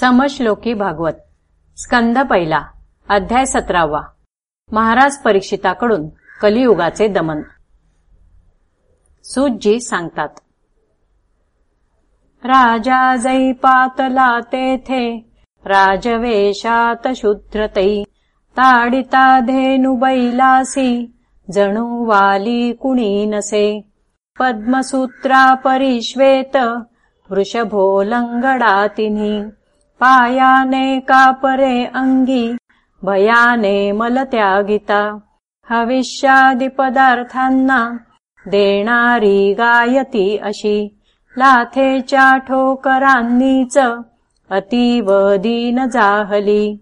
समश्लोकी भागवत स्कंद पहिला अध्याय सतरावा. महाराज परीक्षिताकडून कलियुगाचे दमन. सुजी सांगतात राजा जै पातला तेथे राजवेशात शुद्रतई ताडिता धेनु बैलासी जणू वाली कुणी नसे पद्मसूत्रा परिश्वेत वृषभो लंगडातिनी पायाने कापरे अंगी भयाने मलत्यागिता हविष्यादि पदार्थांना देणारी गायती अशी लाथेच्या ठोकरांनीच अतीव दीन जाहली.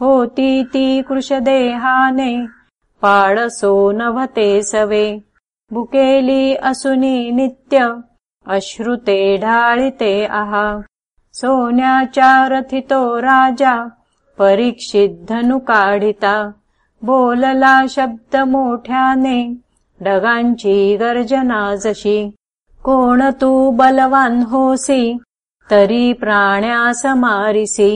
होती ती कृशदेहाने पाडसो नभते सवे. बुकेली असुनी नित्य अश्रुते ढाळिते आहा. सोन्याच्या रथितो राजा परीक्षित धनु काढिता बोलला शब्द मोठ्याने डगांची गर्जना जशी कोण तू बलवान होसी तरी प्राण्यास मारिसी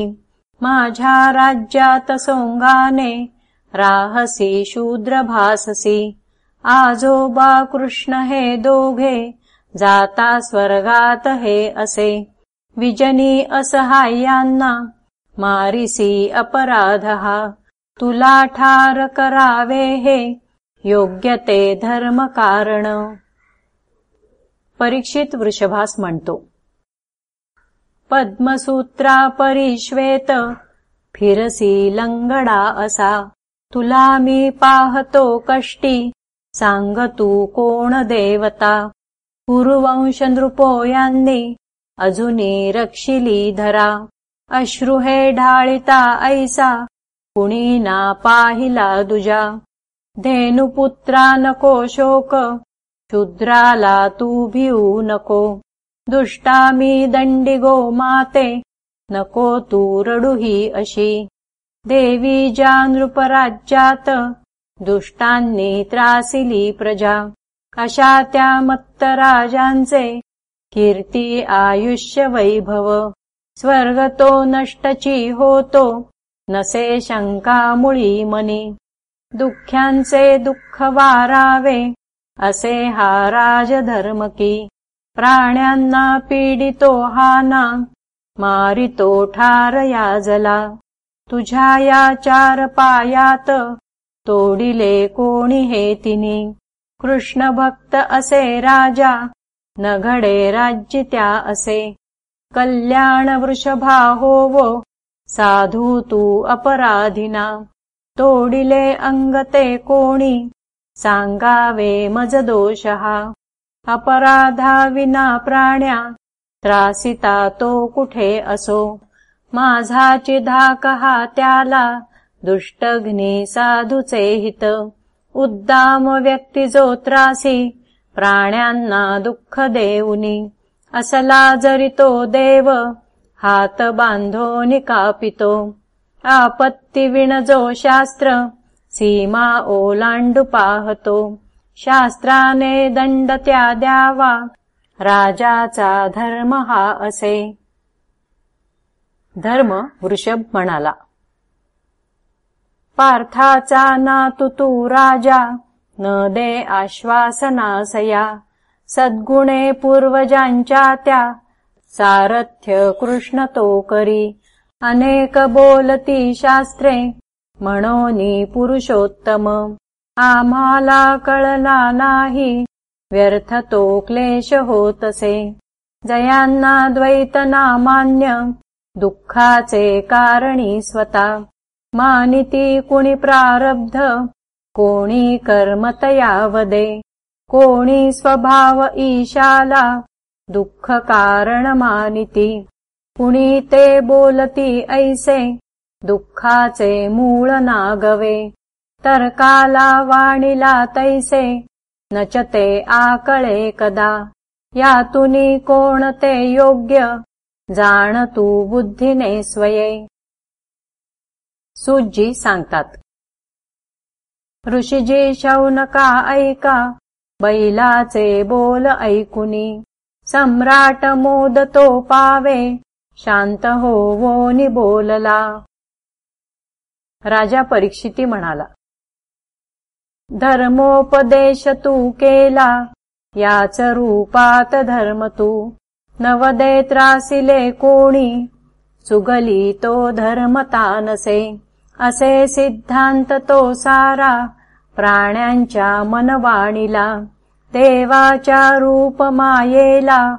माझ्या राज्यात सोंगाने राहसी शूद्र भाससी आजोबा कृष्ण हे दोघे जाता स्वर्गात हे असे विजनी असहाय्यांना मारिसी अपराधः। तुला ठार करावे हे योग्य ते धर्म कारण परीक्षित वृषभास म्हणतो पद्मसूत्रा परिश्वेत फिरसी लंगडा असा। तुला मी पाहतो कष्टी सांग तू कोण देवता। कुरुवंश नृपोयांनी अजुनी रक्षिली धरा। अश्रुहे ढाळिता ऐसा कुणी ना पाहिला दुजा। धेनुपुत्रा नको शोक शुद्राला तू भिऊ नको। दुष्टा मी दंडिगो माते नको तू रडुही अशी। देवी ज्या नृपराज्यात दुष्टांनी त्रासिली प्रजा। अशा त्या मत्तराजांचे कीर्ती आयुष्य वैभव स्वर्गतो नष्टची होतो नसे शंका मुळी मनी। दुःख्यांचे दुःख वारावे असे हा राजधर्म प्राण्यांना पीडितो जला। तुझ्या या चार पायात तोडिले कोणी हे तिनी। कृष्ण भक्त असे राजा न घडे राज्य त्या असे. कल्याण वृषभा होवो साधू तू अपराधिना. तोडिले अंगते कोणी सांगावे मज दोषहा. अपराधा विना प्राण्या त्रासिता तो कुठे असो. माझा चिधाक हा त्याला दुष्टग्नी साधुचे हित. उद्दाम व्यक्ती जो त्रासी प्राण्यांना दुःख देऊनी. असला जरी तो देव हात बांधो निकापितो आपत्ती विणजो शास्त्र सीमा ओलांडू पाहतो. शास्त्राने दंड त्या द्यावा. राजाचा धर्म हा असे. धर्म वृषभ म्हणाला. पार्थाचा ना तू राजा. न दे आश्वासनासया सद्गुणे पूर्वजांच्या त्या सारथ्य कृष्ण तो करी। अनेक बोलती शास्त्रे म्हणोनी पुरुषोत्तम। आम्हाला कळला नाही व्यर्थ तो क्लेश होतसे। जयांना द्वैत नामान्य दुःखाचे कारणी स्वता। मानिती कुणी प्रारब्ध कोणी कर्मतयावदे कोणी स्वभाव ईशाला दुःख कारण मानिती. कुणी ते बोलती ऐसे दुःखाचे मूळ नागवे. तर्काला वाणीला तैसे नचते आकळे कदा. यातुनी कोणते योग्य जाण तू बुद्धीने स्वये. सुजी सांगतात ऋषिजे शौनका ऐका बैलाचे बोल ऐकुनी. सम्राट मोद तो पावे शांत होवो निबोलला. राजा परीक्षिती म्हणाला धर्मोपदेश तू केला याच रूपात धर्म तू. नवदे त्रासिले कोणी चुगली तो धर्मतानसे असे सिद्धांत तो सारा प्राण्यांच्या मनवाणीला देवाच्या रूप मायेला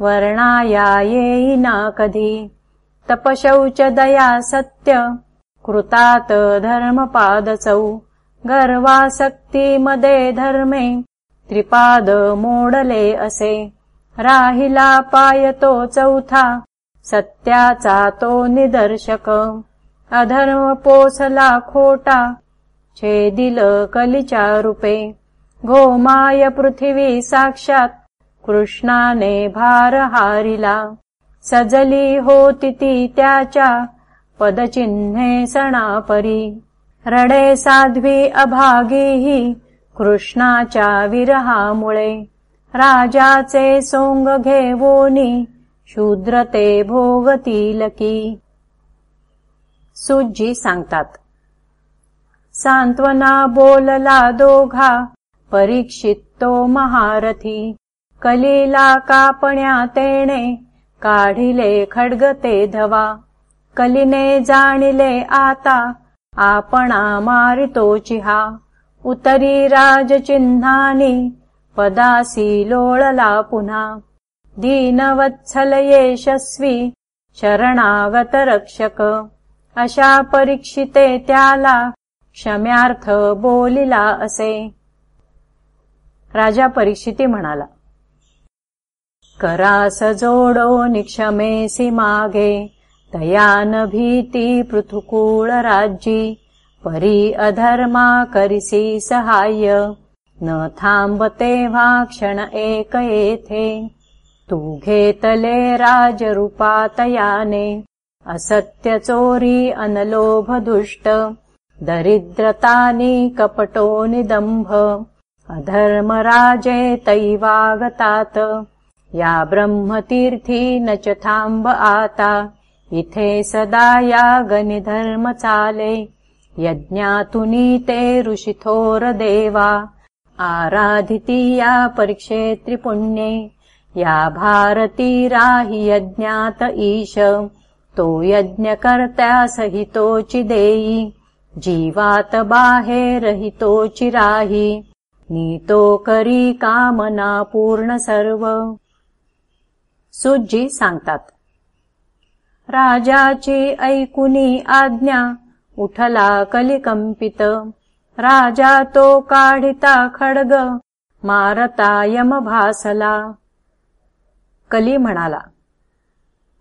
वर्णाया येईना कधी. तपशौच दया सत्य कृतात धर्मपादचौ गर्वासक्तीमदे धर्मे त्रिपाद मोडले असे. राहिला पायतो चौथा सत्याचा तो निदर्शक अधर्म पोसला खोटा छेदिल कलिचा रूपे. गोमाय पृथिवी साक्षात कृष्णाने भार हारिला. सजली होती ती त्याच्या पदचिन्हे सणापरी. रडे साध्वी अभागीही कृष्णाच्या विरहामुळे. राजाचे सोंग घेवोनी शूद्रते भोगतील की. सुजी सांगतात. सांत्वना बोलला दोघा परीक्षित तो महारथी. कलीला कापण्या तेणे काढिले खडगते धवा. कलिने जाणिले आता आपणा मारितो चिहा. उतरी राजचिन्हानी पदासी लोळला पुन्हा. दीनवत्सल यशस्वी शरणागत रक्षक. अशा परीक्षिते त्याला क्षम्यार्थ बोलिला असे. राजा परीक्षिती म्हणाला करास जोडो निक्षमेसी मागे तयान भीती पृथुकूळ राज्यी परी अधर्मा करिसी सहाय्य न थांबते तेव्हा क्षण एक येथे तू घेतले राजरूपातयाने असत्य चोरी अनलोभ दुष्ट दरिद्रतानी कपटो निदंभ अधर्म राजे तैवागतात या ब्रह्मतीर्थी न च थांब आता इथे सदा या गनिधर्म चाले यज्ञातुनी ते ऋषिथोर देवा आराधिती या परीक्षेत्रिपुण्ये या भारती राहि यज्ञात ईश तो यज्ञकर्त्या सहितोचि देयी जीवात बाहे रहितोचि राही नीतो करी कामना पूर्ण सर्व। सुजी सांगतात राजाची ऐकुनी आज्ञा उठला कलिकंपित राजा तो काढिता खड्ग मारता यम भासला कली म्हणाला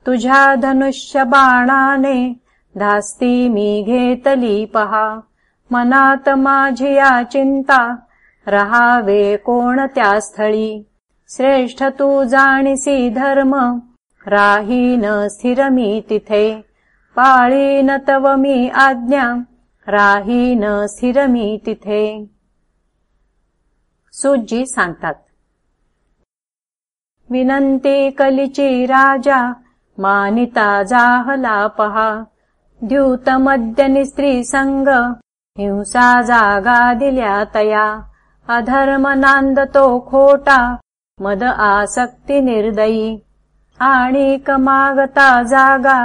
तुझ्या धनुष्य बाणाने धास्ती मी घेतली पहा मनात माझिया चिंता रहावे कोणत्या स्थळी? श्रेष्ठ तू जाणीसी धर्म राही न स्थिर मी तिथे. पाळी न तव मी आज्ञा राही न स्थिर मी तिथे. सुजी सांगतात विनंती कलिची राजा मानिता जाहला पहा द्यूत मद्यनि स्त्री संग हिंसा जागा दिल्या तया अधर्म नांदतो खोटा मद आसक्ती निर्दयी। कमागता जागा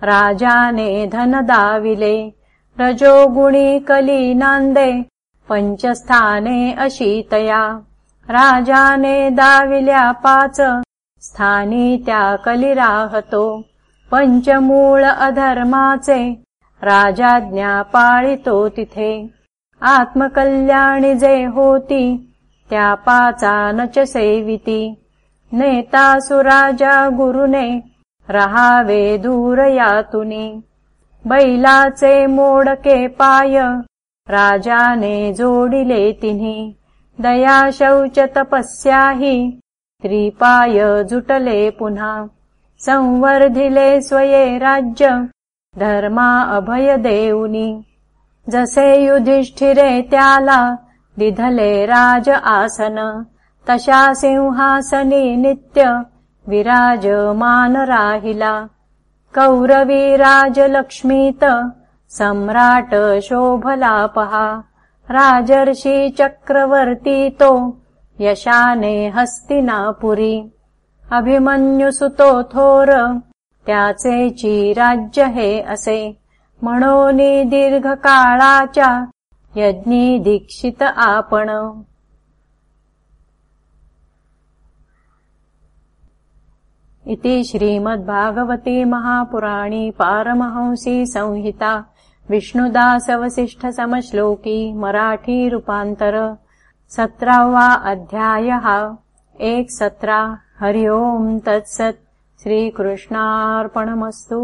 राजाने धन दाविले रजोगुणी कली नांदे पंचस्थाने अशीतया। राजाने दाविल्या पाच स्थानी त्या कली राहतो. पंचमूळ अधर्माचे राजाज्ञा पाळितो तिथे. आत्मकल्याणी जे होती त्या पाचा नच सेविती. नेता सुराजा गुरुने रहावे दूर यातुनी. बैलाचे मोडके पाय राजाने जोडिले तिन्ही. दया शौच तपस्याही त्रिपाय जुटले पुन्हा संवर्धिले स्वये राज्य। धर्मा अभय देऊनी जसे युधिष्ठिरे त्याला दिधले राज आसन। तशा सिंहासनी नित्य विराजमान राहिला। कौरवीराजलक्ष्मीत सम्राट शोभलापहा। राजर्षि चक्रवर्तीतो यशाने हस्तिनापुरी अभिमन्युसुतो थोर त्याचे राज्य हे असे। म्हणोनी दीर्घकाळाच्या यज्ञी दीक्षित आपण। इति श्रीमद्भागवते महापुराणी पारमहंसी संहिता। विष्णुदासवसिष्ठसमश्लोकी मराठीरूपान्तर सत्रावा अध्यायः। एक सत्रा। हरि ओम् तत्सत्। श्रीकृष्णार्पणमस्तु